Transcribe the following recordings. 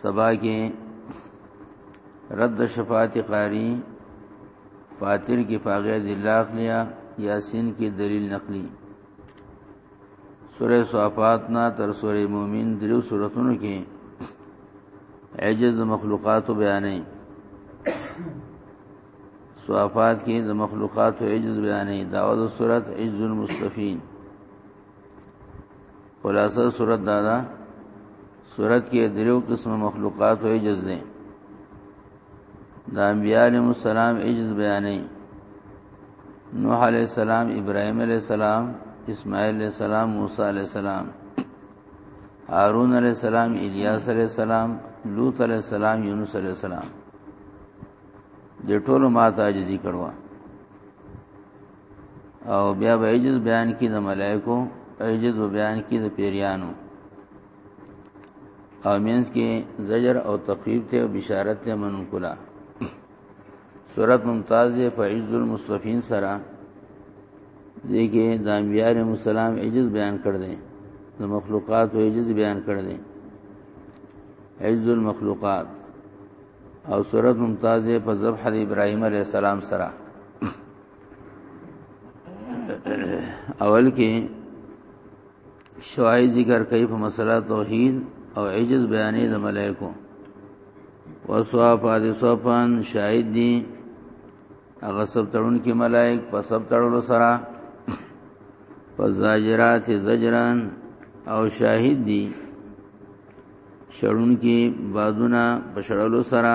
سبا کې رد شفاعت قاری فاتر کې پاغه دلاخ لیا یاسین کې دلیل نقلی سورہ صافات نا تر سورہ مومن دریو سورتونو کې عجز مخلوقات بیانې صافات کې د مخلوقات عجز بیانې داوود سورت عجز المستفین خلاصه صورت دا ده صورت کې دریو قسم مخلوقات او عجز دي د انبیاء علیهم السلام عجز بیانې نوح علیہ السلام ابراهیم علیہ السلام اسماعیل علیہ السلام موسی علیہ السلام هارون علیہ السلام الیاس علیہ السلام لوط علیہ السلام یونس علیہ السلام د ټولو ماته عاجزي کړو او بیا به عجز بیان کی د ملائکو عجز و بیان کی د پیریانو او مینس کې زجر او تخفیف ته او بشارت ته منو کلا صورت ممتاز دی په عجز المصطفین سره دې کې د انبیار مسالم عجز بیان کړ دې د مخلوقات او عجز بیان کړ دې عجز المخلوقات او صورت ممتاز په ذبح ابراهیم علیه السلام سره اول کې شوای ذکر کوي په مسله توحید او عجز بیانې د ملائکو وصفات صفن شاهد دي هغه سب تړون کې ملائک په سب تړلو سره فزاجرات زجران او شاهد دي شړون کې بادونه په شړلو سره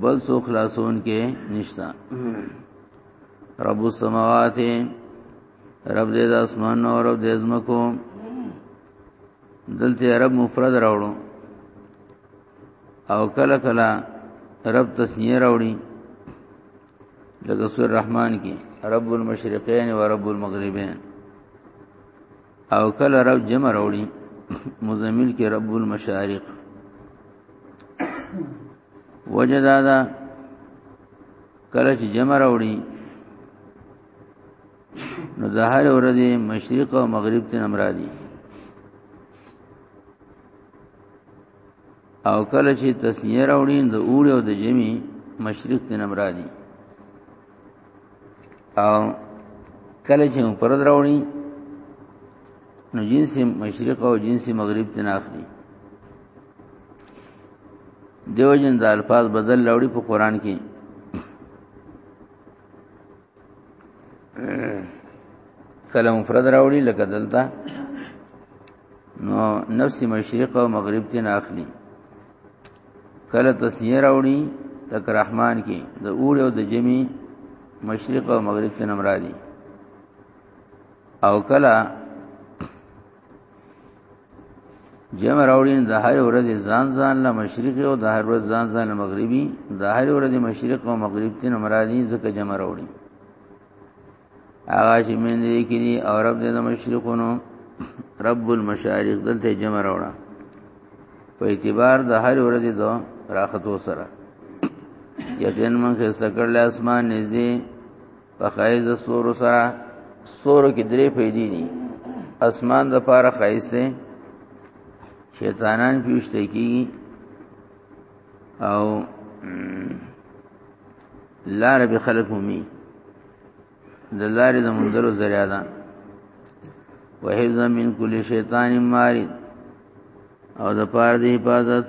بل سو خلاصون کې نشتا رب السماوات رب دې د اسمان او رب دې زمکو دلته رب مفرد راوړو او کله کله رب تسنیه راوړي لکه سور رحمان کې رب المشرقین و رب المغربین او کله رب جمع راوړي مزمل کې رب المشارق وجدا دا کله چې جمع راوړي نو د هر ورځې مشرق او مغرب ته نمرادي او کله چې تسنیه راوړي د اوړي او د جمی مشرق ته نمرادي او کله چې پرد راوړي نو جنس مشرق او جنس مغرب ته ناخلي دیو جن د الفاظ بدل لوړي په قران کې کله مفرد راوړي لکه دلته نو نفس مشرق او مغرب ته نه اخلي کله تسنیه راوړي تک رحمان کې د اوړ او د جمی مشرق او مغرب ته نمرادي او کله جمع راوړین د هر ورځې ځان ځان له مشرق او د هر ورځ ځان ځان له مغربي د هر ورځې مشرق او مغرب تین مرادي ځکه جمع راوړي هغه چې من دې کړي او رب دې د مشرقونو رب المشارق دلته جمع راوړه په اعتبار د هر ورځې دو راختو سره یقین من خسته کړل اسمان نږدې په خایز د ستورو سره ستورو کې درې پیدې دي اسمان د پاره خایز دی شیطانان پیوشته کی او لار به خلق مومي د لارې د منځلو ذریعہ ده وحفظ من کل شیطان مارد او د پاره د حفاظت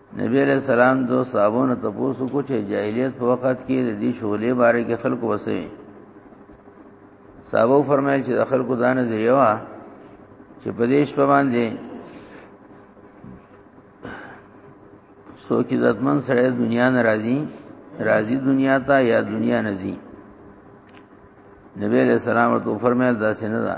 نبی علیہ السلام دو صحابو نه تاسو کو چې جاهلیت په وخت کې د دې شغلې باره کې خلکو وسوي صحابو فرمایل چې د خلکو دا نظریه وا چې په دې شپه باندې سو کې عزتمن سره دنیا ناراضي راضي دنیا ته یا دنیا نزي نبی علیہ السلام ورته فرمایل دا سینه ده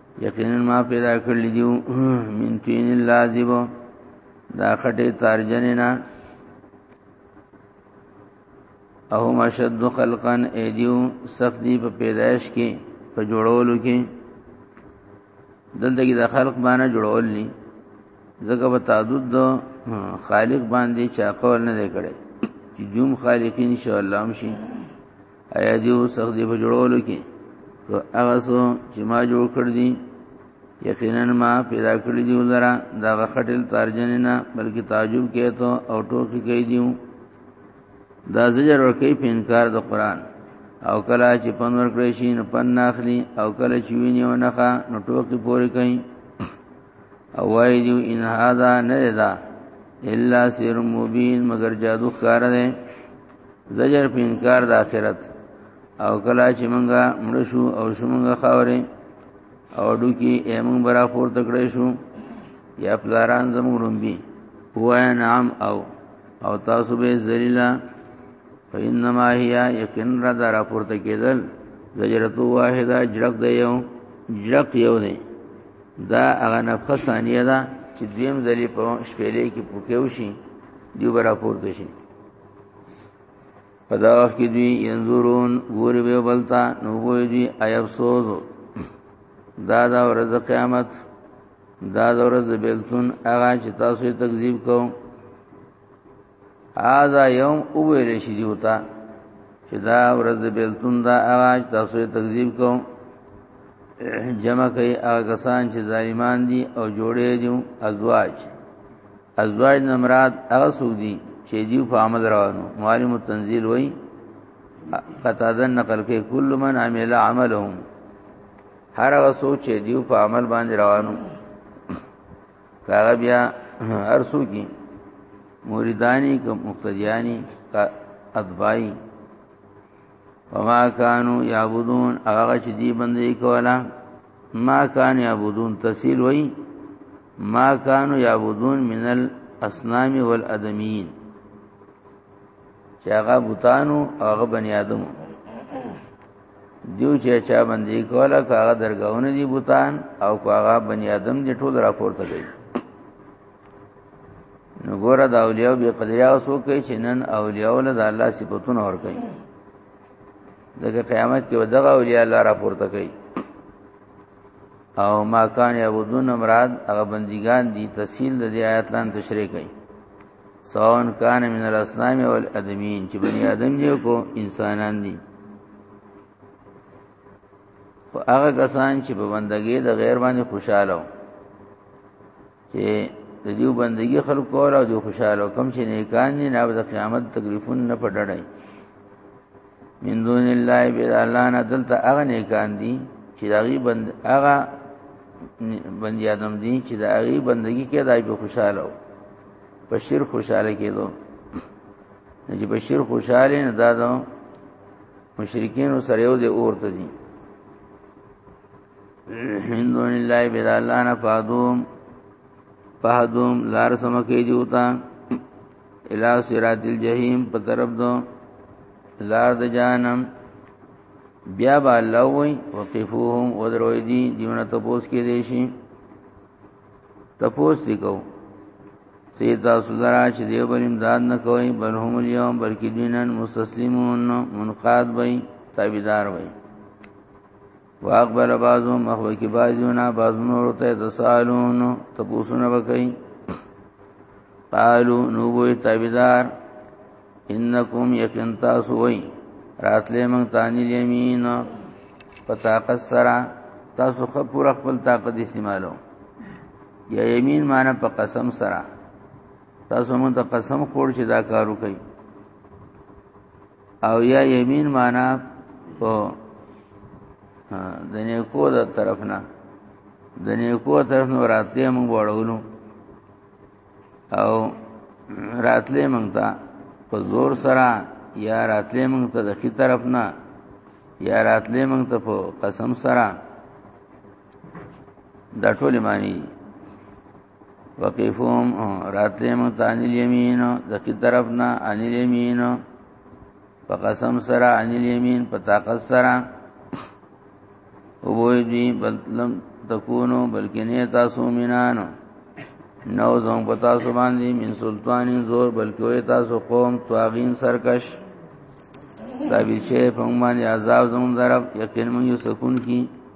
یقینا ما پیدا کړل دیو من تین لازب دا خټه تارجن نه او مشد خلقا ایدیو سخت دی په پیدائش کې په جوړولو کې دلته کې د خلق باندې جوړول نه زګه په تعدد دو خالق باندې چا قول نه کړي چې جوم خالقین ان شاء الله هم شي ایا دیو سخت دی په جوړولو کې تو هغه سو چې ما جوړ کړ دي یقینا ما پیدا کړی دی ولرا دا غټل ترجمه نه بلکې تعجب کې ته او ټوکی کوي دیو دا زجر ورکی په انکار د قران او کله چې پن ورکړی شي نو پن ناخلی او کله چې ویني او نخا نو ټوکی پوری کوي او وای دیو ان هاذا نه دا الا سر مبین مگر جادو ښکار دی زجر په انکار د آخرت او کله چې مونږه مړ شو او شو مونږه خاورې او ډوکی ایمون برا پور تکړې شو یا پلاران زمون رومبي هو نعم او او تاسو به ذلیلا فینما هي یقین را در پور تکېدل زجرتو واحده جړق دی یو جړق یو نه دا هغه نفخه ثانیه ده چې دویم ځلې په شپېلې کې پوکیو شي دیو برا پور تشي په دا وخت کې دوی ينظرون ګور به بلتا نو وې دوی ایب سوز دا دا ورځ قیامت دا دا ورځ بیلتون هغه چې تاسو یې تکذیب کوو هاذا یوم او ویل شي دی وتا چې دا ورځ بیلتون دا هغه چې تاسو یې تکذیب کوو جمع کوي هغه کسان چې ظالمان دي او جوړې دي ازواج ازواج نه مراد هغه څوک دي چې دیو په عمل روانو معلم التنزيل وای قطاده نقل کې کل من عمل عملهم هر هغه څوک چې دیو په عمل باندې روانو هغه بیا هر څوک کی مریدانی کوم مقتدیانی اتباعی وما كانوا يعبدون هغه چې دی بندي کولا ما كان يعبدون تسهيل وای ما كانوا يعبدون من الاصنام والادمين چې هغه بوتانو هغه بني ادم دیو چې چا بندي کولا هغه درگاونه دي بوتان او هغه بني ادم دي ټول راپورته کوي نو ګوره دا اولیاء به قدریا اوسو کوي چې نن اولیاء له الله صفاتونه ور کوي دغه قیامت کې ودغه اولیاء الله را پورته کوي او ما کان یعبدون مراد هغه بندگان دي تفصیل د دې آیات لاندې تشریح کوي سواون کان من الاسلام والادمین چې بنی آدم دی کو انسانان دي خو هغه کسان چې په بندګۍ د غیر باندې خوشاله چې د دې بندګي خلق کول او د خوشاله کم چې نیکان نه ناب د قیامت تکلیفون نه پډړای من دون الله بلا الله نه دلته هغه نیکان دي چې دغه بند هغه بندي ادم دي چې د هغه بندګي کې دای په خوشاله او په شرک خوشاله کېدو چې په شرک خوشاله نه دادو مشرکین سره یو ځای اورته دي من دون الله بلا الله نه فادوم فهدوم لار سم کې جوتا الى صراط الجحیم په طرف دو لار د جانم بیا با الله وای وقفوهم ودروي دي دیونه تپوس کې دي شي تپوس دي کو سیدا سودرا چې دیو بل امداد نه کوي بل هم اليوم بلکې دینن مستسلمون منقاد وای تابعدار وای واقبل بعضو مخوي کې بعضونه بعض نور ته تسالون تپوسونه وکړي قالو نو وې تابعدار انکم یقین تاسو وې راتلې مونږ تانی الیمین په طاقت سره تاسو خپل خپل طاقت استعمالو یا یمین معنی په قسم سره تاسو مونږ ته قسم خور چې دا کارو کوي او یا یمین معنا په د نیکو د طرف نه د نیکو طرف نه راتلې موږ وړولو او راتلې موږ ته په زور سره یا راتلې موږ ته د خي طرف نه یا راتلې موږ ته په قسم سره دا ټول معنی وقفهم راتلم تان الیمین د کی طرفنا ان الیمین په قسم سره ان الیمین په طاقت سره وبوی دی بل لم تکونو بلکې نه تاسو مینانو نو زم په تاسو باندې من سلطان زور بلکې تاسو قوم تواغین سرکش ثابت شی په باندې عذاب زمون ضرب یقین مون یو سکون کی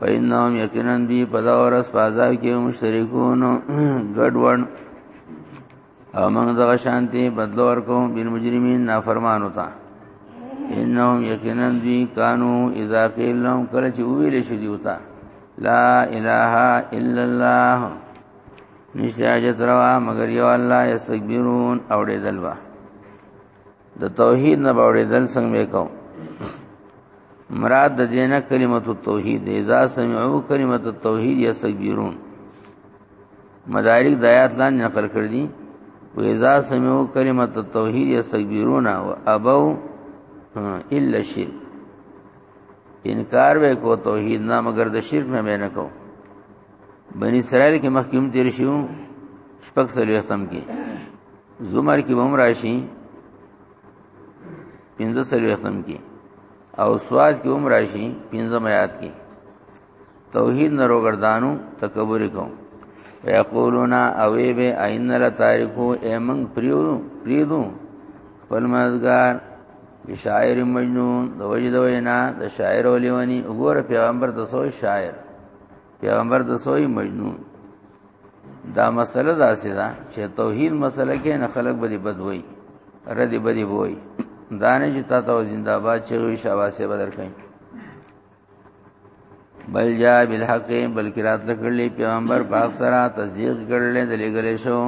فإنهم یقینا بی پداورس بازار کې مشترکون ګډوډ او موږ دغه شانتي بدلو ورکو بل مجرمین نافرمان وتا انهم یقینا بی کانو اذا قیل لهم کله چې ویل شي دی وتا لا اله الا الله نشته اجت روا مگر یو الله یستكبرون اوړې دلوا د توحید نه باورې دل څنګه وکاو مراد د دینه کلمت التوحید اذا سمعوا کلمت التوحید یستكبرون مدارک د آیات لاندې نقل کړ دي و اذا سمعوا کلمت التوحید یستكبرون او ابو الا شرک انکار به کو توحید نه مگر د شرک نه به نه کو بنی اسرائیل کې مخکوم تیر شو شپږ سلوي ختم کې زمر کې بم راشي 15 سلوي ختم کې او سواد کې بم راشي 15 میات کې توحید نه روګردانو تکبر کو ويقولون اوي به عین لا تاریخو ایمن پریو پریدو خپل مزګار شاعر مجنون د وجد وینا د شاعر ولونی وګوره پیغمبر د سوې شاعر پیغمبر د سوې مجنون دا مسله داسې ده چې توحید مسله کې نه خلق بدی بد وای ردی بدی وای دانه چې تا ته زنده باد چوي شاباسه بدل کړي بل جا بالحق بلکې رات لکړلې پیغمبر پاک سره تصدیق کړلې د لګلې شو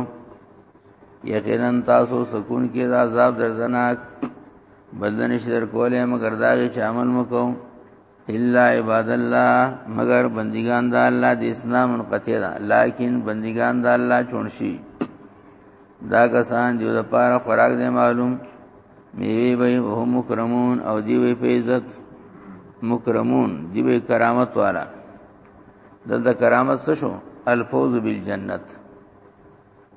یقینا تاسو سکون کې د عذاب دردناک بدل نشي در کولې مگر دا چې عمل مکو الا عباد الله مگر بندگان د الله د اسلام منقطع ده لیکن بندگان د الله چونشي دا کسان جو د پاره خوراک دی معلوم میوه به هم مکرمون او دی وی په عزت مکرمون دی وی کرامت والا دلته کرامت څه شو الفوز بالجنت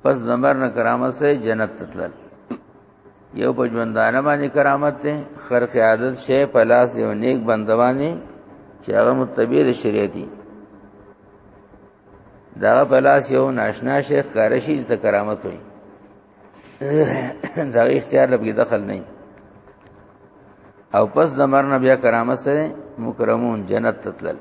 پس دمر نه کرامت سه جنت تتلل یو په ژوندانه باندې کرامت ته خرق عادت شی په لاس یو نیک بندوانه چې هغه متبیر شریعتي دا په لاس یو ناشنا شیخ کارشی ته کرامت وي دا اختیار لږه دخل نه او پس د مرنا بیا کرامت سره مکرمون جنت تتلل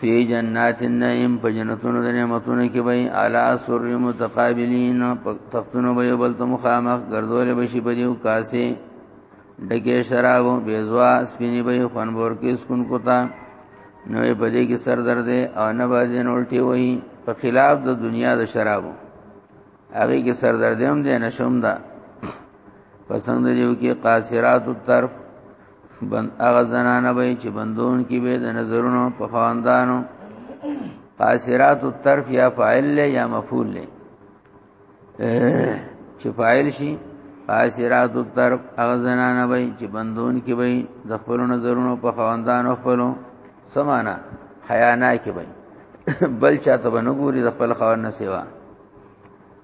فی جنات النعیم په جنتونو د نعمتونو کې به اعلی سر متقابلین په تختونو به یو بل ته مخامخ ګرځول بشي په دیو کاسه ډکه شراب بیزوا سپینی به خنبور کې سکون کوتا نوې پدې کې سر درد او نه باندې نولټي وای په خلاف د دنیا د شرابو هغه کې سر درد هم دې نشوم دا پسند دیو کې قاصرات الطرف بند هغه زنانه به چې بندون کې به د نظرونو په خواندانو قاصرات الطرف یا فاعل له یا مفعول له چې فاعل شي قاصرات الطرف هغه زنانه به چې بندون کې به د خپل نظرونو په خواندانو خپلو سمانا حیا نه کې به بل چاته به نګوري د خپل خاور نه سیوا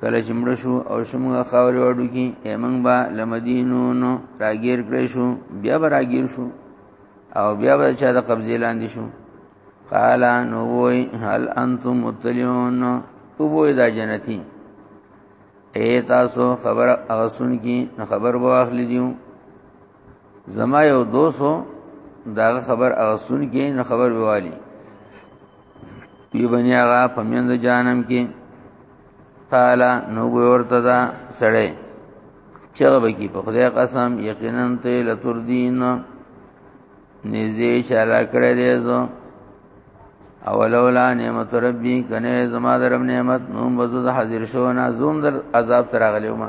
کله چې مړ شو او شموږ خاورې وړو کې ایمنګ با لمدینو نو راګیر کړی شو بیا به راګیر شو او بیا به چا د قبضې لاندې شو قال نو وای هل انتم مطلعون او وای دا جنتی اے تاسو خبر اغسون کی خبر واخلی دیو زما یو دوسو دا خبر اغسون کې نه خبر ووالی یو بنی آغا پمیند جانم کې قال نو ورته دا سړی چغه بکی په خدای قسم یقینا ته لتر دین نږدې چاله کړې دې زو اولولا نعمت ربی کنه زما درم نعمت نو بزو حاضر شو نه زوم در عذاب تراغلیو ما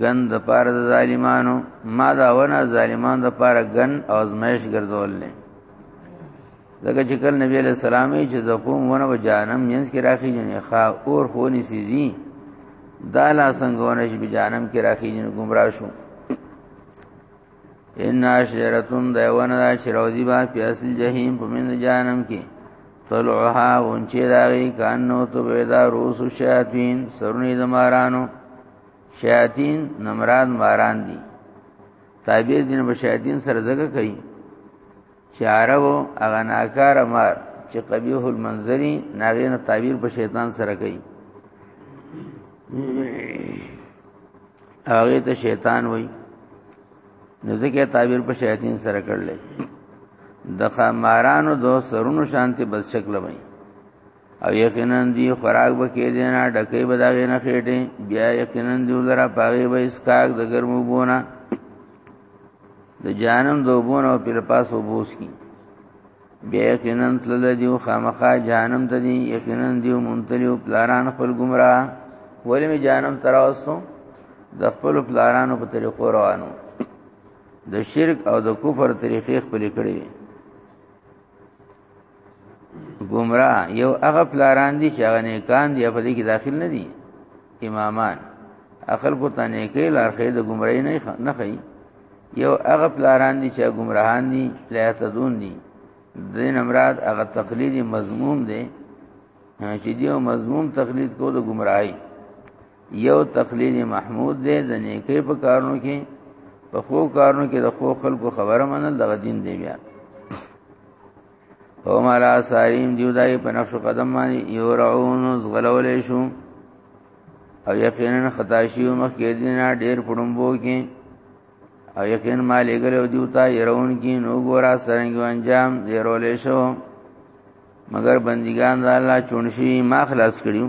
ګن د پاره د ظالمانو ما دا ونه ظالمان د پاره ګن او ازمایش ګرځول نه دغه چې کله نبی له سلامي چې زقوم ونه و جانم مینس کې راخی جنې خا اور خونی سيزي دا لا څنګه ونه چې جانم کې راخی جنې گمراه شو ان شجرتون د ونه دا چې روزي با په اصل جهنم په من جانم کې طلعها اونچې داغي کانو تو بيدا روس شیاطین سرونی د مارانو شیاطین نمراد ماران دي تعبیر دین په شیاطین سره زګه کوي چې عربو هغه ناکار مار چې قبیح المنظری ناغې نه تعبیر په شیطان سره کوي هغه ته شیطان وای نو ځکه تعبیر په شیاطین سره کړل د خمارانو دو سرونو شانتی بس شکل وای او یقینا دی خوراک بکې دینا ډکې بداغې نه خېټې بیا یقینا دی لرا پاغي به اسکاک د ګرمو بونه د جانم دوبونه او پر پاس وبوس کی بیا یقینا تل دی خامخا جانم ته دی یقینا دی مونتلی او پلاران خپل گمراه ولې می جانم تراوستو د خپل پلارانو په طریقو روانو د شرک او د کفر طریقې خپل کړې گمراه یو هغه پلاران دي چې هغه نیکان دي په دې کې داخل نه دي امامان اخر کو ته نیکې لار خې د گمراهی نه نه خې یو هغه پلاران دي چې گمراهان دي لا تدون دي دین امراد هغه تقلید مضموم دي چې دیو مضموم تقلید کو د گمراهی یو تخلیل محمود دی د نیکی په کارونو کې په خو کارونو کې د خو خلکو خبره منل د دین دی بیا او مالا ساریم دیو دای په نقش قدم باندې یو رعون زغلولې شو او یقینا خطا شي مخ کې دینه ډیر پړمبو کې او یقینا مالک له دیو تا يرون کې نو ګورا سرنګ انجام دیرولې شو مگر بندگان د الله چونشي ما خلاص کړیو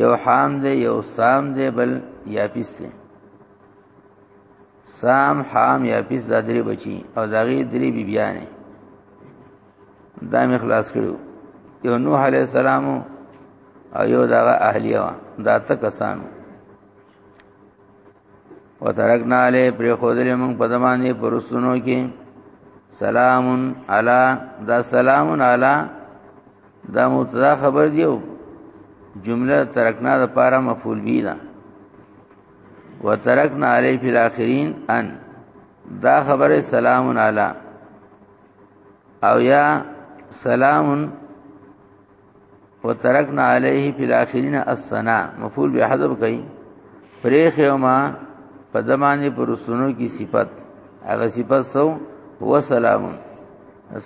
یو حام دی یو سام دی بل یا پیس دی سام حام یا پیس دا درې بچي او دا غي درې بی بیانې دا مې خلاص کړو یو نوح علی السلام او یو دا اهلیه دا ته کسانو وترکنا علی پر خودل مونږ په دمانه پرسونو کې سلام علی دا سلام علی دا متدا خبر دیو جمله ترکنا د پاره مفعول بی ده وترکنا علی فی الاخرین ان دا خبره سلام علی او یا سلام وترکنا علیه فی الاخرین السنا مفعول به حذف کئ پریخ یوما په دمانه پر سنو کی صفت هغه صفت سو هو سلام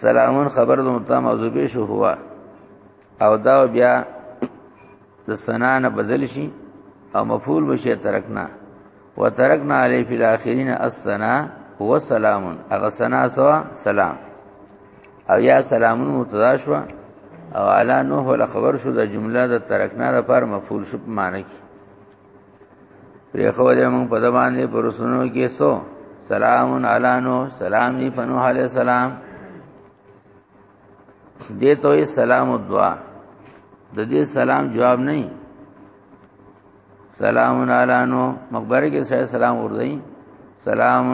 سلامون خبر د متا موضوع به شو هوا او دا بیا د سنا نه بدل شي او مفعول بشي ترکنا وترکنا علی فی الاخرین السنا هو سلام اغه سنا سوا سلام او یا سلام متدا شو او علی نوح ول خبر شو د جمله د ترکنا د پر مفعول شو معنی کی پرې خو دې موږ په زبان دې پر سنو کې سو سلام علی نوح سلام دی پنوح علی السلام دې ته سلام او دعا د دې سلام جواب نه سلام علی نو مقبره کې سره سلام وردی سلام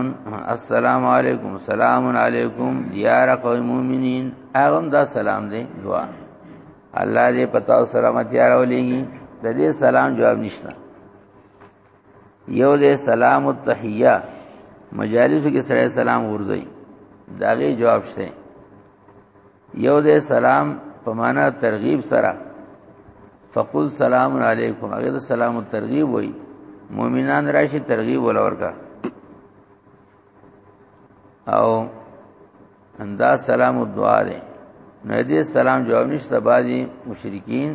السلام علیکم سلام علیکم دیار قوم مومنین اغم دا سلام دی دعا الله دې پتا او سلامتی راولېږي د دې سلام جواب نشته یو دې سلام او تحیه مجالس کې سره سلام ورځي داغه جواب شته یو دې سلام په معنا ترغیب سره فقل سلام علیکم هغه ته سلام ترغیب وای مؤمنان راشي ترغیب ولورګه او اندا سلام او دعا ده نو دې سلام جواب نشته بعضي مشرکین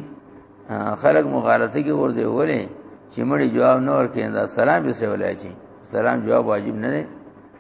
خلق مغالطه کې ور دی ولې چې مړي جواب نه ورکې دا سلام به سه ولای چی سلام جواب واجب نه دی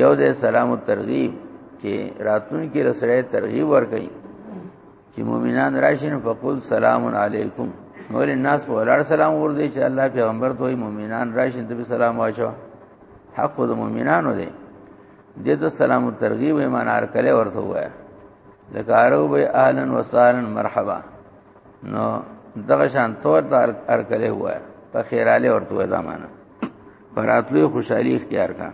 یو د سلام ترغیب چې راتون کې رسړې ترغیب ورکړي چې مؤمنان راشین فقل سلام علیکم نور الناس په ولر سلام ورته چې الله پیغمبر ته مؤمنان راشین ته سلام واچو حق د مؤمنانو دی دته سلام ترغیب ایمان هر کله ورته وای لکارو به اهلا وسهلا مرحبا نو دغه شان تور تر کله وای په خیراله ورته وای زمانہ پراتلو خوشحالي اختیار کا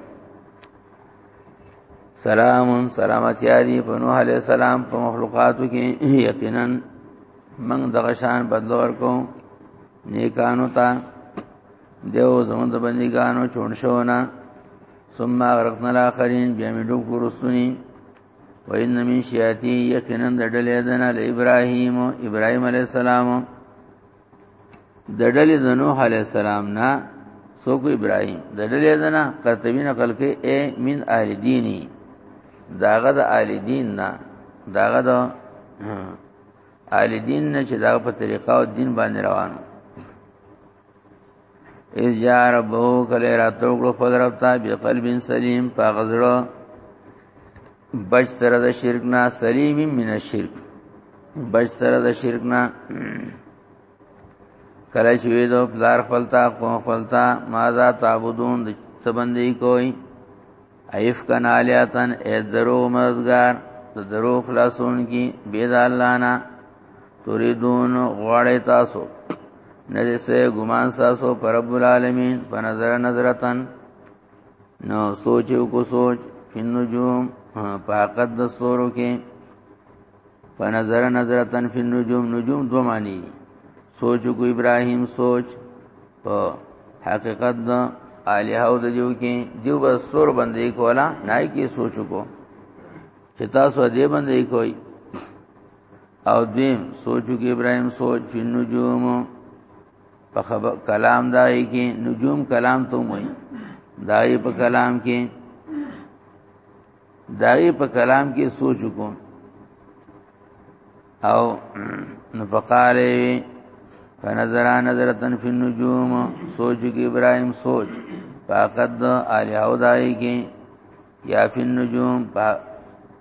سلام سلامتی علی په نوح علی السلام په مخلوقاتو کې یقینا من دغه شان بدل ورکو نیکانو ته دیو زموږ د بندګانو چون شونه ثم اغرقنا الاخرین بیا می ډوب ګورستونی و ان من شیاتی یقینا د ډلې دنا ل ابراهیم ابراهیم علی السلام د ډلې د نوح علی السلام نه سوق ابراهيم د ډلې د نه قرطبي نقل کې اي من اهل ديني داغه د اهل دین نه داغه د اهل دین نه چې داغه په طریقه او دین باندې روانو اذ جاء ربه کله راتو کړو خپل رب ته به قلب سلیم په غزړه بچ سره د شرک نه سلیم من الشرک بچ سره د شرک نه کله چې وې دو پلار خپلتا کو خپلتا ما ذا تعبدون د سبندې کوي ایفکن آلیاتن ای درو مددگار د درو خلاصون کی بید الله نه تريدون غواړی تاسو نه دې سه ګمان تاسو پر رب العالمین په نظر نظرتن نو سوچ کو سوچ فن نجوم پاکت د ستورو کې فنظر نظرتن فی النجوم نجوم دو معنی سوچ کو ابراهیم سوچ په حقیقت دا الہ او د دیو کې دیو بس سور باندې کولا نای کې سوچ کو چې تاسو دې باندې کوي او دیم سوچو کې ابراهيم سوچ په نجوم په خبر کلام دای کې نجوم کلام ته وایي دای په کلام کې دای په کلام کې سوچ وکم او نو فقاله فنظر نظرتن فی النجوم سوچ کې ابراهیم سوچ فقد الیاو دای کې یا فی النجوم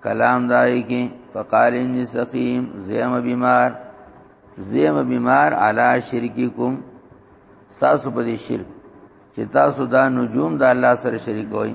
کلام دای کې فقال ان سقیم زیم بیمار زیم بیمار علی شرککم ساسو په دې شرک چې تاسو دا نجوم د الله سره شریک وای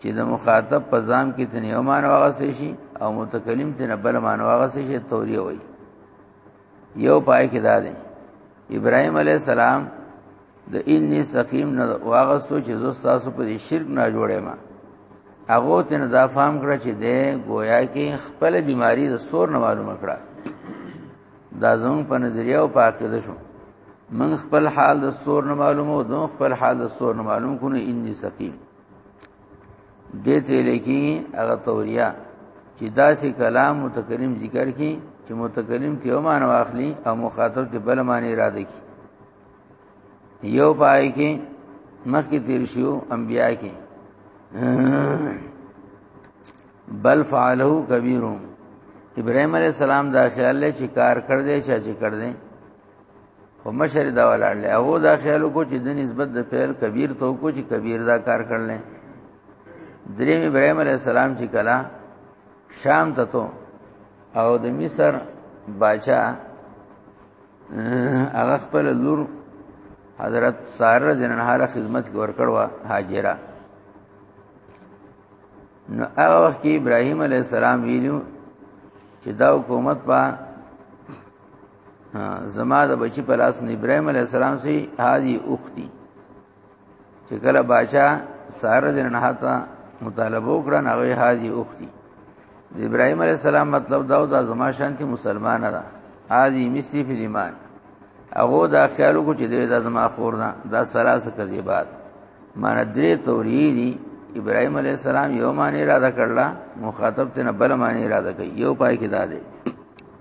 چې د مخاطب په ځام کې تنه یو معنی واغسې شي او متکلم تنه بل معنی واغسې شي توریه وای یو پای کې دا دی ابراهيم عليه السلام د انی سقیم نه واغسو چې زو تاسو په شرک نه جوړې ما هغه تنه دا فهم کړ چې د گویا کې خپل بیماری د سور نه معلومه کړه دا زمون په نظریه او پاکه ده شو من خپل حال د سور نه معلومو دون خپل حال د سور نه معلوم کونه انی سقیم دې ته لکی هغه توریا چې داسې کلام متکلم ذکر کی چې متکلم ته مان واخلي او مخاطب ته بل معنی اراده کی یو پای کې مخ کې تیر شو انبیا کې بل فعله کبیرهم ابراهيم عليه السلام دا خیال لې چې کار کړ دې چې چې کړ دې خو مشر دا ولاړ له هغه دا خیال کو چې د نسبت د فعل کبیر تو کو چې کبیر دا کار کړل دریم ابراهيم عليه السلام چې کلا شام ته تو او د مصر باچا هغه خپل لور حضرت ساره جننهاله خدمت کې ورکړوا هاجره نو هغه وخت کې ابراهيم عليه السلام ویلو چې دا حکومت په زما د بچی په لاس نه ابراهيم عليه السلام سي هادي اختي چې کله باچا سار دین نه تا مطالبه وکړه نه وی هادي اختي د ابراهيم عليه السلام مطلب دا د زما شانتي مسلمان ده هادي مسی په ایمان هغه دا خیالو کو چې د زما خور نه دا سلاسه کذبات مان درې توري دي ابراهيم عليه السلام یو معنی را ده کړلا مخاطب ته نه بل معنی را ده کوي یو پای کې دا دی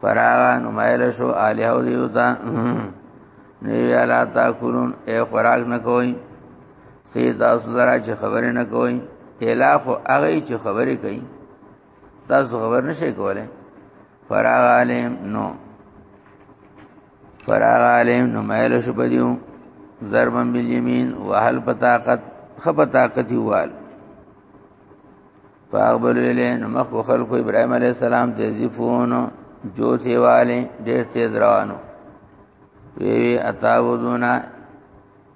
فراغا نمائل شو آلیهو دیوتا نیوی علا تا کلون اے خوراک نکوئی سید تاسو لرا چې خبرې نکوئی الا خو هغه چې خبرې کوي تاسو خبر نشئ کولای فراغ علیم نو فراغ علیم نو مایل شو بدیو ضربا بالیمین وهل پتاقت خپ طاقت یوال فاقبل الیه نو مخ په خلکو ابراهیم علی السلام ته زیفون جوتی والے ډیر تیز روانو وی وی اتاودونا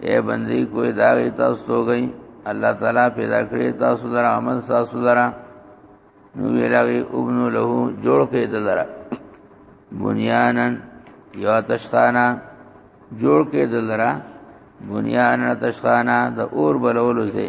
اے بندی کوئی داغی تاسو تو گئی الله تعالی پیدا کړی تاسو در عمل تاسو در نو ویلاغی ابن له جوړ کې دلر بنیانن یا تشخانا جوړ کې دلر بنیانن تشخانا د اور بلولو زه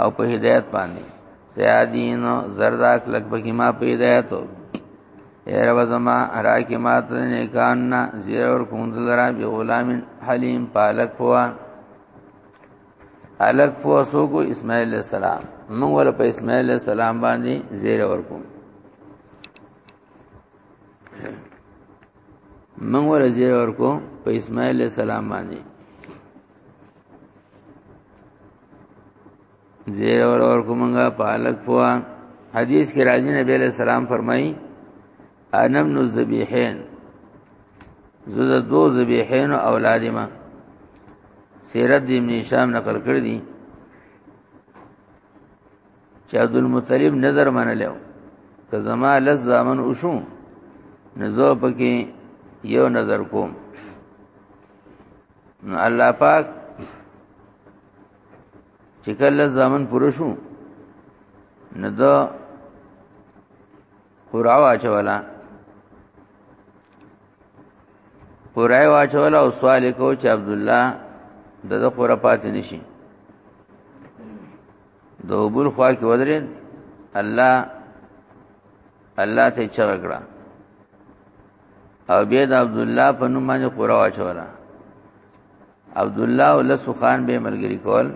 او په هدایت باندې سیادین زرداک لک بکی ما په هدایت ایر وزما راکی ما ته نیکان نا زیر ور کوند لرا بی غلام حلیم پالک پوا الک پوا سو کو اسماعیل علیہ السلام من ول په اسماعیل علیہ السلام باندې زیر ور کوم من ول زیر ور کوم په اسماعیل علیہ السلام باندې زیر اور اور کومنګا پالک پوا حدیث کې راځي نبی علیہ السلام فرمایي انم نو ذبیحین زده دو ذبیحین او اولاد ما سیرت دی ابن هشام نقل کړ دي چې عبد المطلب نظر منلو که زما لز زامن وشو نزو پکې یو نظر کوم نو الله پاک چې کله ځامن پوره شو نو دا قرعه واچولا قرعه واچولا او سوال کو چې عبد الله دغه قرعه پات نشي دوبل خوا کې ودرې الله الله ته چغکړه او بیا د عبد الله په نوم باندې قرا واچولا عبد الله او لسو خان به ملګری کول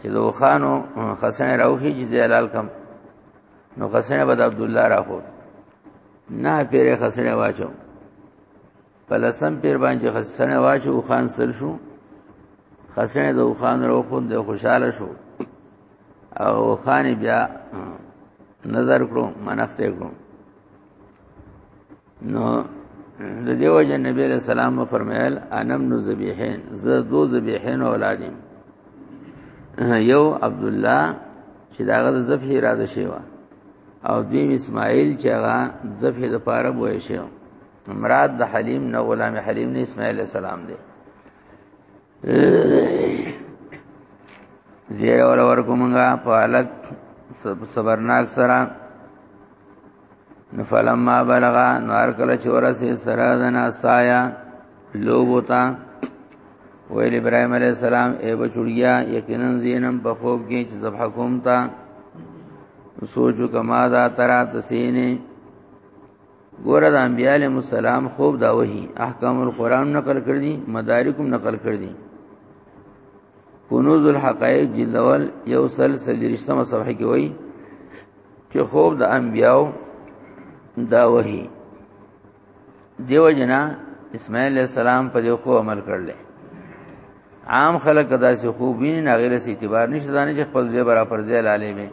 چې دو خانو خسن راوخی چې زلال کم نو خسن بد عبد الله راخو نه پیره خسن واچو پلسم پیر باندې خسن واچو خان سر شو خسن دو خان راخو د خوشاله شو او خان بیا نظر کړو منخته کړو نو د دیو جن نبی علیہ السلام فرمایل انم نو ذبیحین ز دو ذبیحین اولادیم یو عبد الله چې داغه د ذبح اراده شوی او دیم اسماعیل چې هغه ذبح د پاره بوې شو مراد د حلیم نه غلام حلیم نه اسماعیل السلام دی زیر اور اور کومنګا په الګ صبرناک سره نفلما بلغا نوار کله چورا سي سره دنا سایا لوبوتا ویل ابراهيم عليه السلام اے بچړیا یقینا زینم په خوب کې چې ذبح کوم تا سوچو کما دا ترا تسینه ګوره د انبیاء علیهم السلام خوب دا وਹੀ احکام القرآن نقل کړ دي مدارکم نقل کړ دي کنوز الحقائق جلد اول یو سل سلیرشتمه صفحه کې وایي چې خوب د انبیاء دا وਹੀ دیو جنا اسماعیل علیہ السلام په دې خو عمل کړل عام خلک دا سه خوب ویني نه غیر سه اعتبار نشته دانه چې خپل ځای برابر ځای لاله به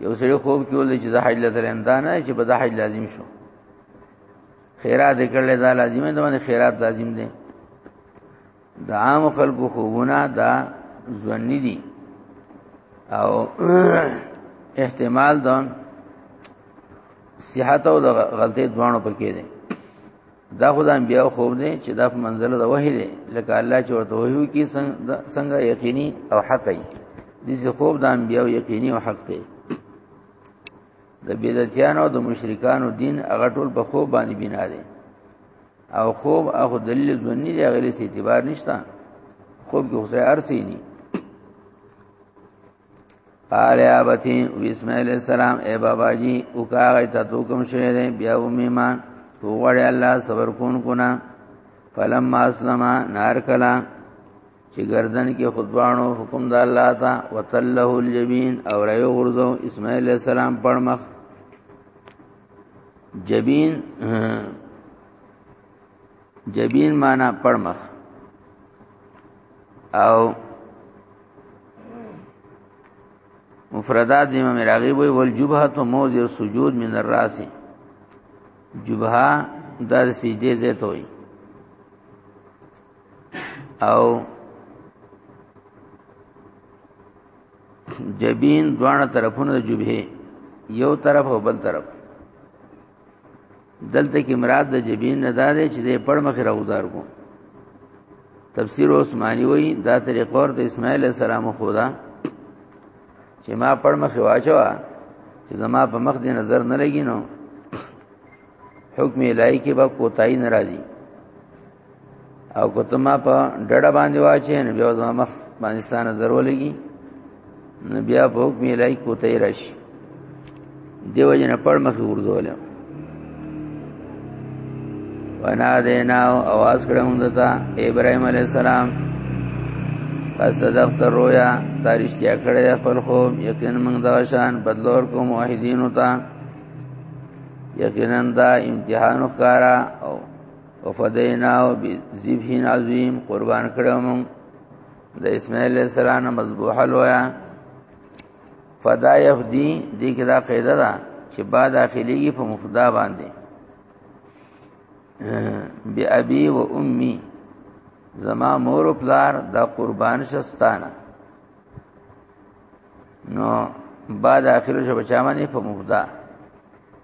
یو سړي خوب کې ول چې د حج لته اندان چې په د حج لازم شو خیرات کړل دا لازم دی باندې خیرات لازم دی د عام خلکو خوبونه دا ځونی دي او احتمال دون صحت او د غلطي دوانو پکې دي دا خدای بیا خوب دی چې دا په منزله د وحی دی لکه الله چې ورته وحی کی څنګه یقیني او حق دی دې خوب د انبیو یقیني او حق دی د بدعتانو د مشرکانو دین هغه ټول په خوب باندې بنا دی او خوب هغه دلیل ځنی دی غیر سي اعتبار نشته خوب کې خدای ارسي نه قال يا بتي بسم الله السلام اے بابا جی او کاغی ته تو کوم شوی دی بیا و میما وغړی الله صبر کون کنا فلم ما اسلم نار کلا چې گردن کې خطبانو حکم د الله تا وتله الجبین او ریو غرزو اسماعیل علیہ السلام پر مخ جبین جبین معنا پر مخ او مفردات امام راغب وی ول جبهه تو موضع سجود من الراس جبهه در سجده زیت وی او جبین دوانه طرفونه د جبهه یو طرف او بل طرف دلته کې مراد د جبین نه دا دی چې د پړ مخ راوځار کو تفسیر عثماني وایي دا طریقه ور د اسماعیل السلام خدا چې ما پړ مخ واچوا چې زما په مخ دې نظر نه لګی نو حکم الهی کې به کوتای ناراضي او کوته ما په ډډه باندې واچې نو بیا زما مخ باندې ستانه ضرور لګي نو بیا په حکم الهي کوته راشي دیو جن پړ مخ ورزول ونا دینا आवाज کړه مونږ ته ابراهيم عليه السلام پس دغه رویا تاریختیا کړه خپل خو یقین موږ دا شان بدلور کوم واحدین وتا یقینا دا امتحان وکړه او وفدیناه بذبح عظیم قربان کړو مون د اسماعیل علیہ السلام مذبوح لویا فدا یهدی دې کې دا قاعده ده چې با داخليږي په مفدا باندې بی ابي و امي زما مور او پلار دا قربان شستانه نو با داخل شو بچا باندې په مفدا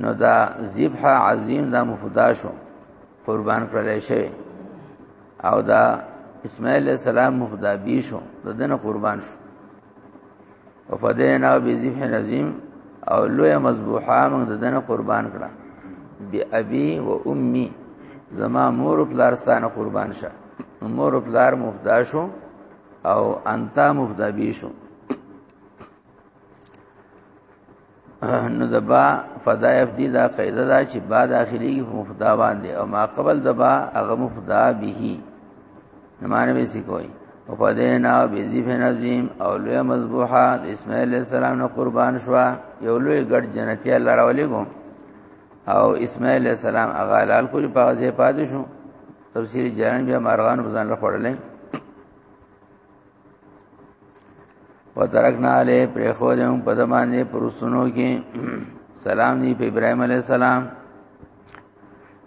نو دا ذبح عظیم دا مفدا شو قربان کړل شي او دا اسماعیل علیہ السلام مفدا بی شو د دنه قربان شو او فدینا بذبح عظیم او لوی مذبوحه موږ د دنه قربان کړه بی ابي و امي زما مور او پلار ستانه قربان شه مور او پلار مفدا شو او انتا مفدا بی شو نو د با فدا اف دی دا قاعده دا چې با داخلي کې مفدا باندې او ما قبل د با هغه مفدا به نه معنی به سی کوي او په دې نه بيزيف نظیم او لوی مذبوحه د اسماعیل السلام نه قربان شو یو لوی ګډ جنتی الله راولې کوم او اسماعیل السلام هغه لال کول په ځای پاتې شو تفسیر جلال بیا مارغان بزن له خړلې وترکنا علی پر خو دې په دمانه پرسونو کې سلام دی په ابراهيم عليه السلام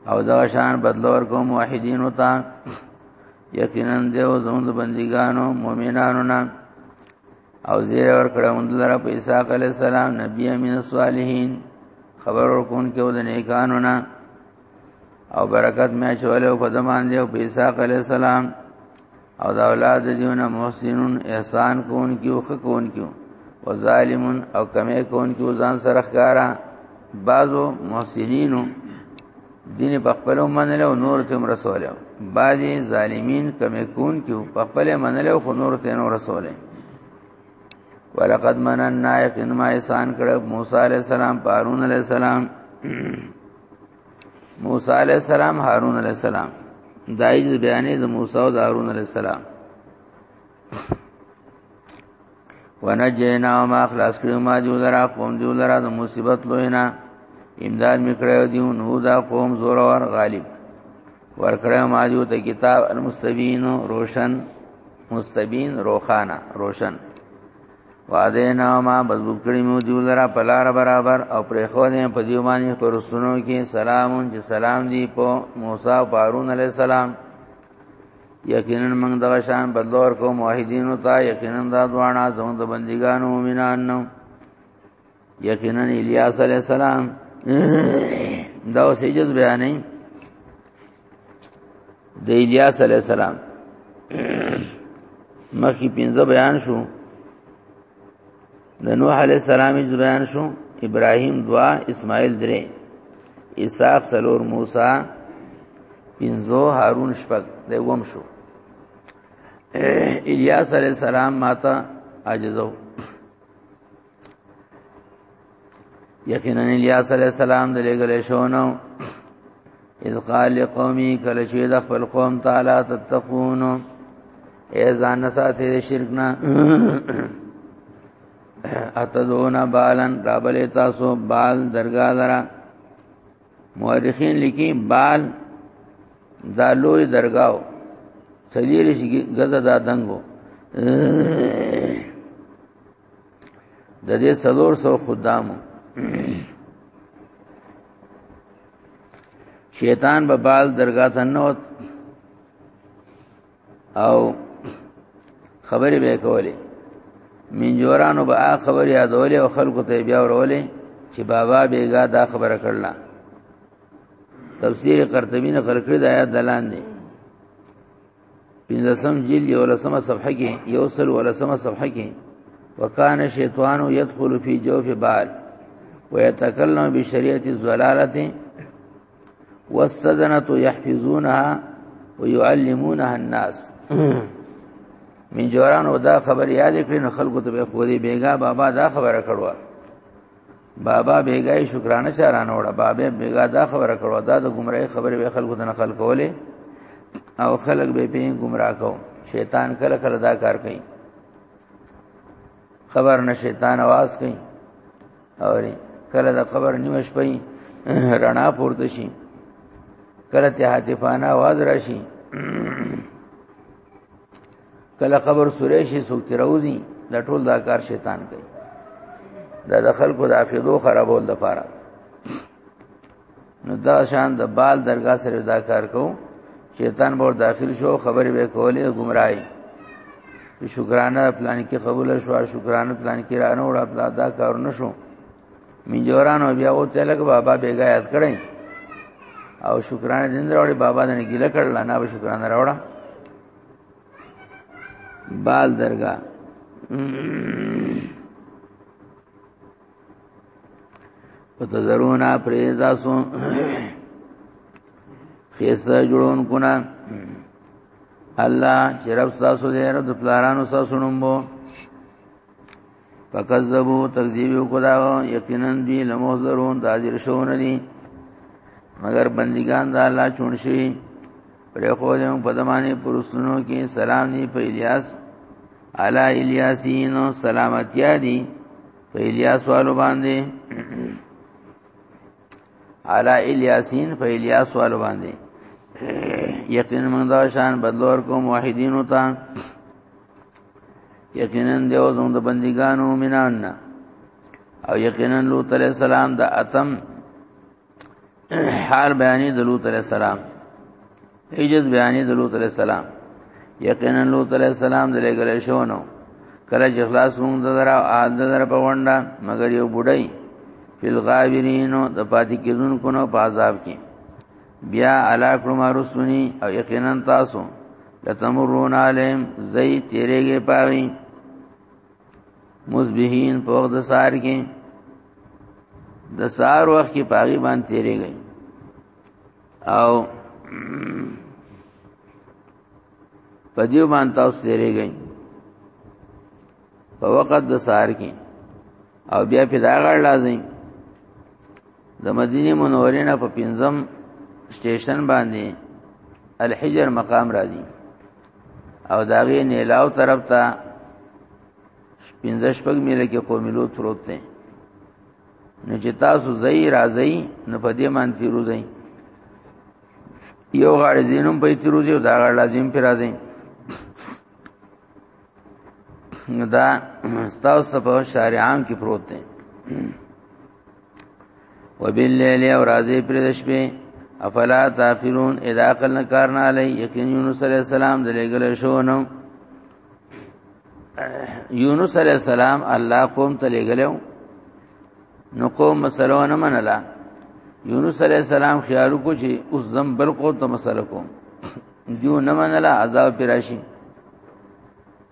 او دا شان بدلور کوم موحدین وتا یقینا دیو زموږ بندګانو مؤمنانو نه او زیر ور کړه موږ لره په عیسی علی السلام نبی امین صالحین خبر ورکون کې ود نه کانو نه او برکت مې چولې په دمان دی او عیسی علی السلام او دا اولاد دیونه محسنون احسان کون کیو خ کون کیو و ظالمون او کمی کون کیو ځان سره ښکارا بعضو محسنینو دین په خپل منل او نور تم رسول بعضی ظالمین کمی کون کیو په خپل منل او نور تم رسول ولقد مننا یقین ما احسان کړه موسی علی السلام پارون علی السلام موسی علی السلام هارون علی السلام دایج بیانې د موسی او هارون علی السلام ونجینا ما خلاص کړو ما جو درا قوم جو درا د مصیبت لوینا امداد میکړو دیو نو دا قوم زور ور غالب ور کړو ما جو ته کتاب المستبین روشن مستبین روخانه روشن وادینا ما مضبوط کړی مو دیو لرا پلار برابر او پر خو دې په دیو باندې پر سنو کې سلامون چې سلام دی په موسی او هارون علی السلام یقینا موږ دغه شان بدلور کو موحدین او تا یقینا دا دوانا زموږ د بندګانو مؤمنان نو یقینا الیاس علی السلام دا اوس عجز بیانې د الیاس علی السلام مخکې پنځه بیان شو د نوح علی السلام عجز بیان شو ابراهیم دوا اسماعیل درې اسحاق سلور موسی پنځو هارون شپږ د وم شو الیاس علی السلام ماته عاجزو یقینا الیاس علی السلام د لګل شونو اذ قال لقومي کله چې د خپل قوم تعالی تتقون ای ځان ساتي شرک نه اتدون بالن رابل تاسو بال درگاه لرا مورخین لیکي بال دا لوی درگاو سلیری شي غزه دا دنګو د دې څلور سو خدامو شیطان به بال درگاه ته نوت او خبرې به کولې منجورانو به خبر یادولې او خلکو ته بیا ورولې چې بابا بیګا دا خبره کړل تفسیر قرطبی نه خلق کړی د آیات دلان دی پنځم جلد یو لسمه صفحه کې یو سل ولسمه صفحه کې وکانه شیطان يدخل فی جوف بال ويتکلم بشریعت الضلاله والسدنه يحفظونها ويعلمونها الناس من جوران او دا خبر یاد کړی نو خلکو ته به خو دې بیګا بابا دا خبره کړو بابا بیګای شکرانه چارانه وړه بابا بیګا دا خبره کړو دا د گمراهی خبره به خلکو ته نقل کولې او خلک به په گمراه کو شیطان کله کله دا کار کوي خبر نه شیطان आवाज کوي اوري کله د قبر نیمه شپه رڼا پورته شي کله ته هاتفانه आवाज راشي کله قبر سورې شي سوک تروزي د ټول دا کار شیطان کوي دا د خلکو د عقیدو خرابول لپاره نو دا شان د بال درگاه سره دا کار کو شیطان بور داخل شو خبر به کولې گمراهي شکرانه پلان کې قبول شو شکرانه پلان کې رانه وړه پلا دا کار نشو منجورانو بیا و تلک بابا بیګا یاد کړی او شکرانه دین راوړي بابا دنه ګیله کړل نه به شکرانه راوړه بال درگاه فتذرونا پریزا سو خیسه جوړون کنا الله چې رب تاسو دې رب د پلارانو تاسو نومو فکذبو تکذیب وکړه یقینا دی لمحذرون د حاضر شون دي مگر بندگان د الله چون شي پر خو دې په دمانه پرسنو کې سلام دی په الیاس علی الیاسین سلامتی دی په الیاس والو باندې علا الیاسین په الیاس والو باندې یقینا موږ دا شان بدلور کوم واحدین او تا یقینا دیو زموږ د بندګانو مینان او یقینا لوط علیہ السلام د اتم حال بیانې د لوط علیہ السلام ایجز بیانې د لوط علیہ السلام یقینا لوط علیہ السلام د لګل شو نو کله چې خلاص مونږ د درا عاد در په ونده مگر یو بډای فل غابرینو د پاتې کیدونکو نو په عذاب کې بیا علا کړم رسونی او یقینا تاسو لتمرون علیم زئی تیرېږي پاوی مزبهین په وخت سار کې د سار وخت کې پاغي باندې تیرېږي او په دې باندې تاسو تیرېږي په وخت د سار کې او بیا په دا غړ لازم د مدینه منورې نه په پنځم سټیشن باندې الحجر مقام راځي او داغه نیلاو طرف ته پنځه شپږ میله کې قوم لوط پروت دی نو چې تاسو زئی راځي نو په دې مان تیروځي یو غاړي زینم په تیروځي او دا غاړي لازم پر راځي نو دا تاسو په شارع عام کې پروت دی وبالليل او راځي پر د شپې افلا تاخرون اذا قلنا کارنا علی یقین یونس علیہ السلام د لګل شو نو یونس علی السلام الله قوم ته لګلو نو قوم مسلو نه منلا یونس علی السلام خیال کو چې اوس زم بل کو ته مسل کوم دیو نه منلا عذاب پراشي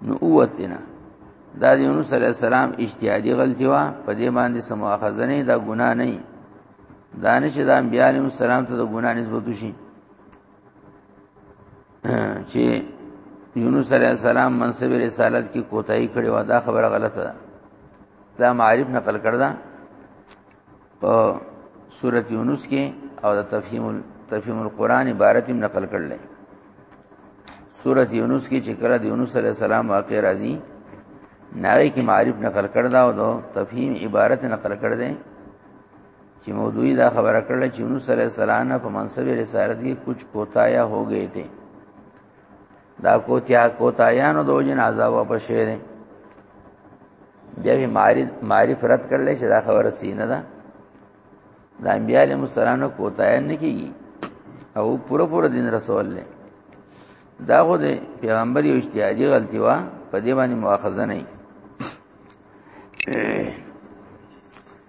نو اوتینا دا یونس علی السلام اجتهادي غلطي وا په دې باندې سمواخذ نه دا ګناه نه دانش د انبیاء علیهم السلام ته د ګناه نسبت شي چې یونس علیه السلام منصب رسالت کې کوتاهی کړي و دا خبره غلطه ده دا معارف نقل کړه دا په سورۃ یونس کې او د تفهیم تفهیم القرآن عبارت هم نقل کړل سورۃ یونس کې چې کړه د یونس علیه السلام واقع راځي ناوی کې معارف نقل کړه دا او د تفهیم عبارت نقل کړه ده چې مودوی دا خبره کړل چې یونس علی السلام په منصب رسالت کې کچھ کوتایا هو گئے تھے دا کوتیا کوتایانو د وجن عذاب واپس شوی دی بیا به معرفت معرفت کړل چې دا خبره سینه ده د انبیاء علیهم السلام کوتایا نه کیږي او پوره پوره دین رسول له دا خو د پیغمبر یو اجتهادي غلطي وا په دې باندې مؤاخذه نه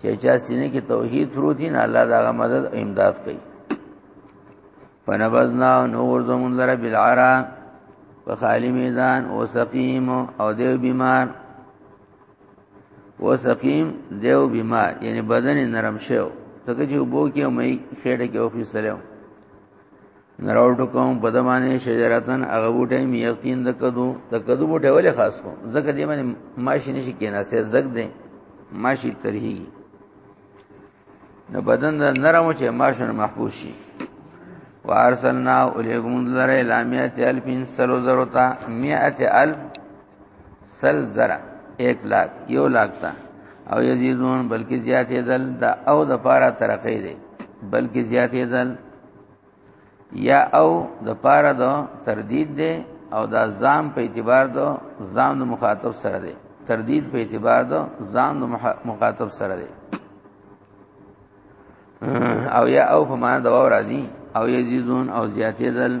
چې چا سینې کې توحید پروت دی نه الله دا مدد او امداد کوي فنبذنا نور زمون لره بالعرا په خالی میدان او سقیم او دیو بیمار او سقیم دیو بیمار یعنی بدن نرم شو څنګه چې وبو کې مې خېټه کې اوخې سلام نراوټو کوم په دمانه شجراتن هغه بوټي می یقین د کدو د کدو بوټي ولې خاص کو زکه دې باندې ماشي نشي کینا سه زګ دې ماشي ترهی نو بدن د نرمو چې ماشن محبوس شي وارسلنا الیکم ذره لامیات الفین سلو زرتا میات الف سل زره ایک لاک یو لاک تا او یزیدون بلکې زیاتې دل دا او د پاره ترقې دی بلکې زیاتې دل یا او د پاره دو تردید دی او دا ځام په اعتبار دو ځام د مخاطب سره دی تردید په اعتبار دو ځام د مخاطب سره دی او یا او په معنا د او راځي او یزیدون او زیاتې دل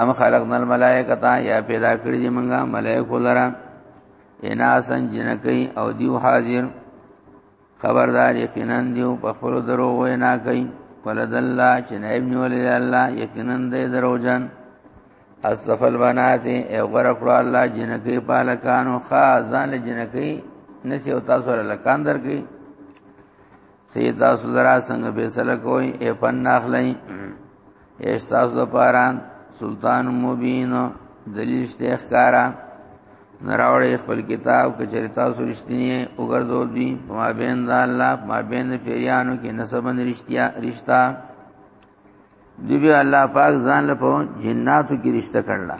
ام خلقنا الملائکه یا پیدا کړی دی مونږه ملائکه لرا اناسن جنکی او دیو حاضر خبردار یقینا دیو په خپل درو وینا کوي ولد الله چې نائب نیولې الله یقینا دې دروژن اصطف البنات او غرق الله جنکی پالکانو خازان جنکی نسی او تاسو لکان درکې سید تاسو درا څنګه به سره کوی اے پن اخلئ استاس د پاره سلطان مبین دلیل شته ښکارا نراوړې خپل کتاب کچری تاسو رښتینی او ګرځول دي ما بین د الله ما بین د پیرانو کې نسبن رښتیا رښتا دی به الله پاک ځان له په جناتو کې رښتا کړل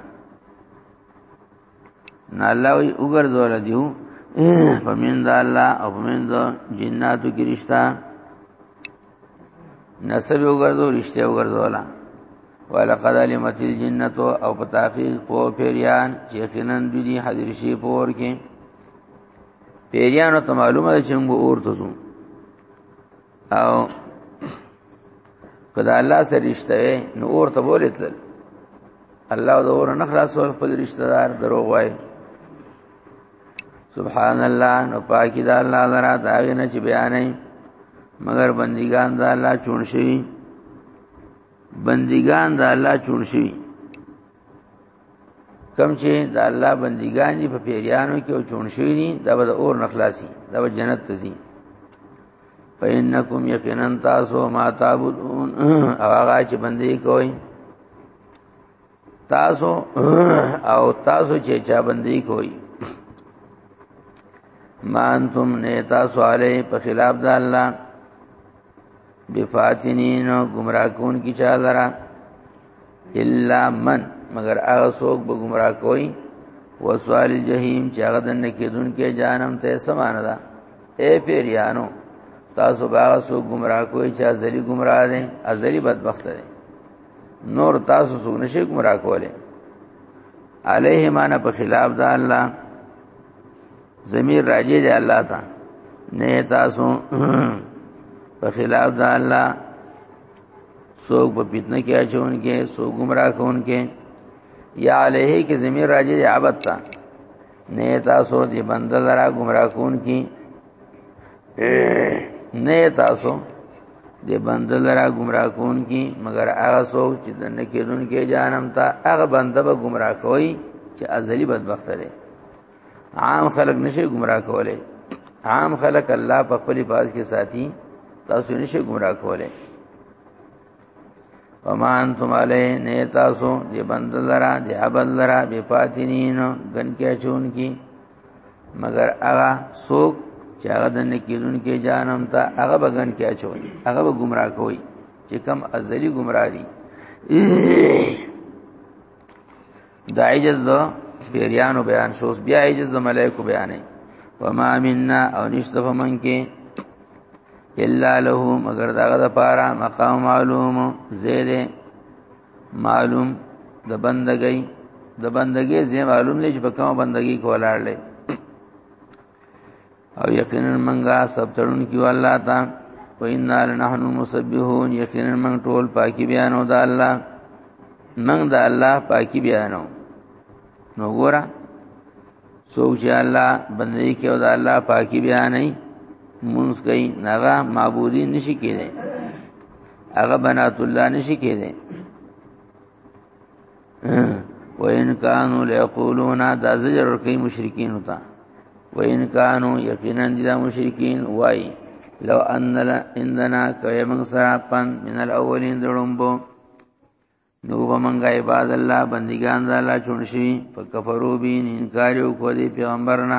نه الله وی وګرځول دیو پمن د الله او پمن د جناتو کې رشتہ نسب وګرځو رشتہ وګرځولا ولقد علمت الجنه او په تحقیق په پیریان چې یقینا د دې حاضر شي پور کې پیریانو ته معلومه ده چې موږ اورته زو او کدا الله سره رشتہ وي نو اور ته بولې تل الله د اور نه خلاصول خپل رشتہ دار دروغ وای سبحان الله نو پاکی دا الله لرا دا نه چې بیانې مگر بندگان دا الله چون شي بندگان دا الله چون شي کم چې د الله بندګان دي په پیریانو کې او چون شوی دي دا به اور نخلاصي دا به جنت ته ځي فینکم یقینا تاسو ما تعبدون او هغه چې بندي کوي تاسو او تاسو چې چا بندي کوي ما انتم نه تاسو علی په خلاف د الله بفاتنین گمراه کون کی چا لرا الا من مگر هغه څوک به گمراه کوي وسوال جهنم چې هغه دن کېدون کې جانم ته سمان ده اے پیریانو تاسو باغ سو گمراه کوی چې ازلی گمراه دي ازلی بدبخت دي نور تاسو سو نشي گمراه کوله علیه معنا په خلاف ده الله زمير راجي دی الله ته نه تاسو په خلاف د الله سوق په فتنه کې اچون کې سوق گمراه کون کې یا علیه کې زمير راجي دی عبادت ته نه تاسو دی بنده لرا گمراه کون کې نه تاسو د بنده لرا گمراه کون کی مگر هغه څوک چې د نکیدون کې جانم ته هغه بنده به گمراه کوي چې ازلی بدبخت دی عام خلک نشي گمراه کولای عام خلک الله په خپل باز کې ساتي تاسو نشي گمراه کولای وما انتم علی نه تاسو دی بند لرا دی حبل لرا بی پاتینین گن کیا چون کی مگر هغه سوک چې هغه د نکیلون کې جانم ته هغه بغن کیا چون هغه به گمراه کوي چې کم ازلی گمراه دي دا عجز دو پیریانو بیان شوس بیا عجز دو ملائکو بیانې وما منا او نشته په من کې الا له مگر داغه د پاره مقام معلوم زید معلوم د بندګۍ د بندګۍ زی معلوم لږ په کوم بندګۍ کولاړلې او یقینا منګه سب تړون کیو الله تا و انا لنحن المسبحون یقینا من ټول پاکي بیانو د الله من د الله پاکي بیانو نو ګورا څوک چې الله بندي کې او د الله پاکي بیانې مونږ کوي نغه معبودي نشي کېږي هغه بنات الله نشي کېږي وان کانوا ليقولون دا زجر کوي مشرکین وتا وان کانوا یقینا دا مشرکین وای لو ان عندنا کوي من صحابن من الاولین دړمبو نو به منګه عباد الله بندگان د الله چون شي فکفرو بین انکار وکړي پیغمبرنا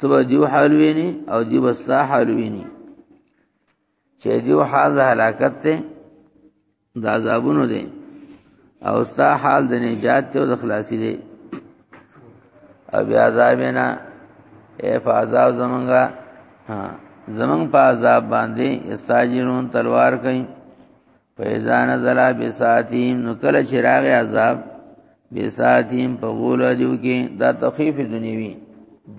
تو دیو حال ویني او دی وستا حال ویني چې دیو حال د هلاکت ته د عذابونو دی او ستا حال د نجات ته او د خلاصي دی او بیا عذابنا اے فعذاب زمنګا ها زمنګ په عذاب باندې استاجرون تلوار کوي فاذا نزل بساتهم نو کله چې راغی عذاب بساتهم په غول دیو کې دا تخفیف دنیوي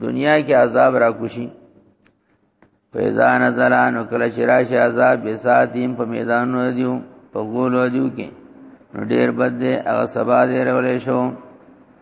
دنیا کې عذاب را کوشي فاذا نزل نو کله چې راشي عذاب بساتهم په میدانو دیو په غول دیو کې نو ډیر بد دی هغه سبا دې رولې شو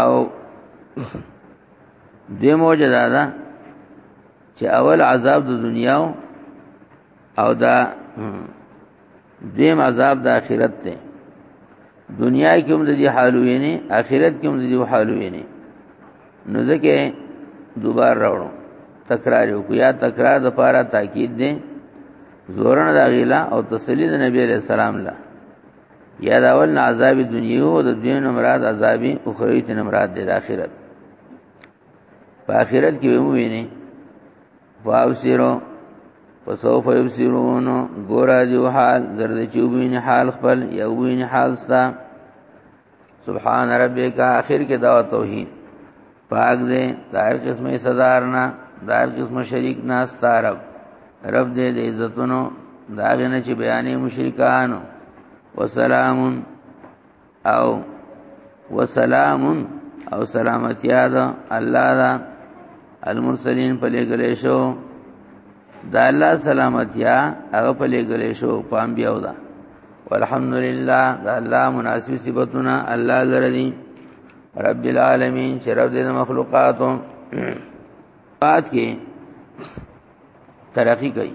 او د موجه دا ده چې اول عذاب د دنیا او دا دیم عذاب د آخرت ته دنیا کې هم د دې حال ویني آخرت کې هم د دې حال ویني نو ځکه دوبار راوړو تکرار یو کو یا تکرار د پاره تاکید دی زورن دا غیلا او تسلی د نبی علیہ السلام لا یا دا ول عذاب دنیا او د دنیا نه مراد عذاب اخروی ته نه مراد د آخرت په آخرت کې ومو ویني فاوسرو فسوف یبصرون ګورا جو حال زرد چوبین حال خپل یوبین حال ستا سبحان ربک اخر کې دا توحید پاک دې د هر قسمه صدر نه د هر قسمه شریک نه ستارب رب دې د عزتونو داغه نه چې بیانې مشرکانو وسلام او وسلام او سلامتی ده الله ده المرسلین په لګلې شو دا الله سلامتیا هغه په لګلې شو پام بیاو دا والحمدلله دا الله مناسب صفاتونه الله لره دي رب العالمین چې رب دې مخلوقاتو پات کې ترقی کوي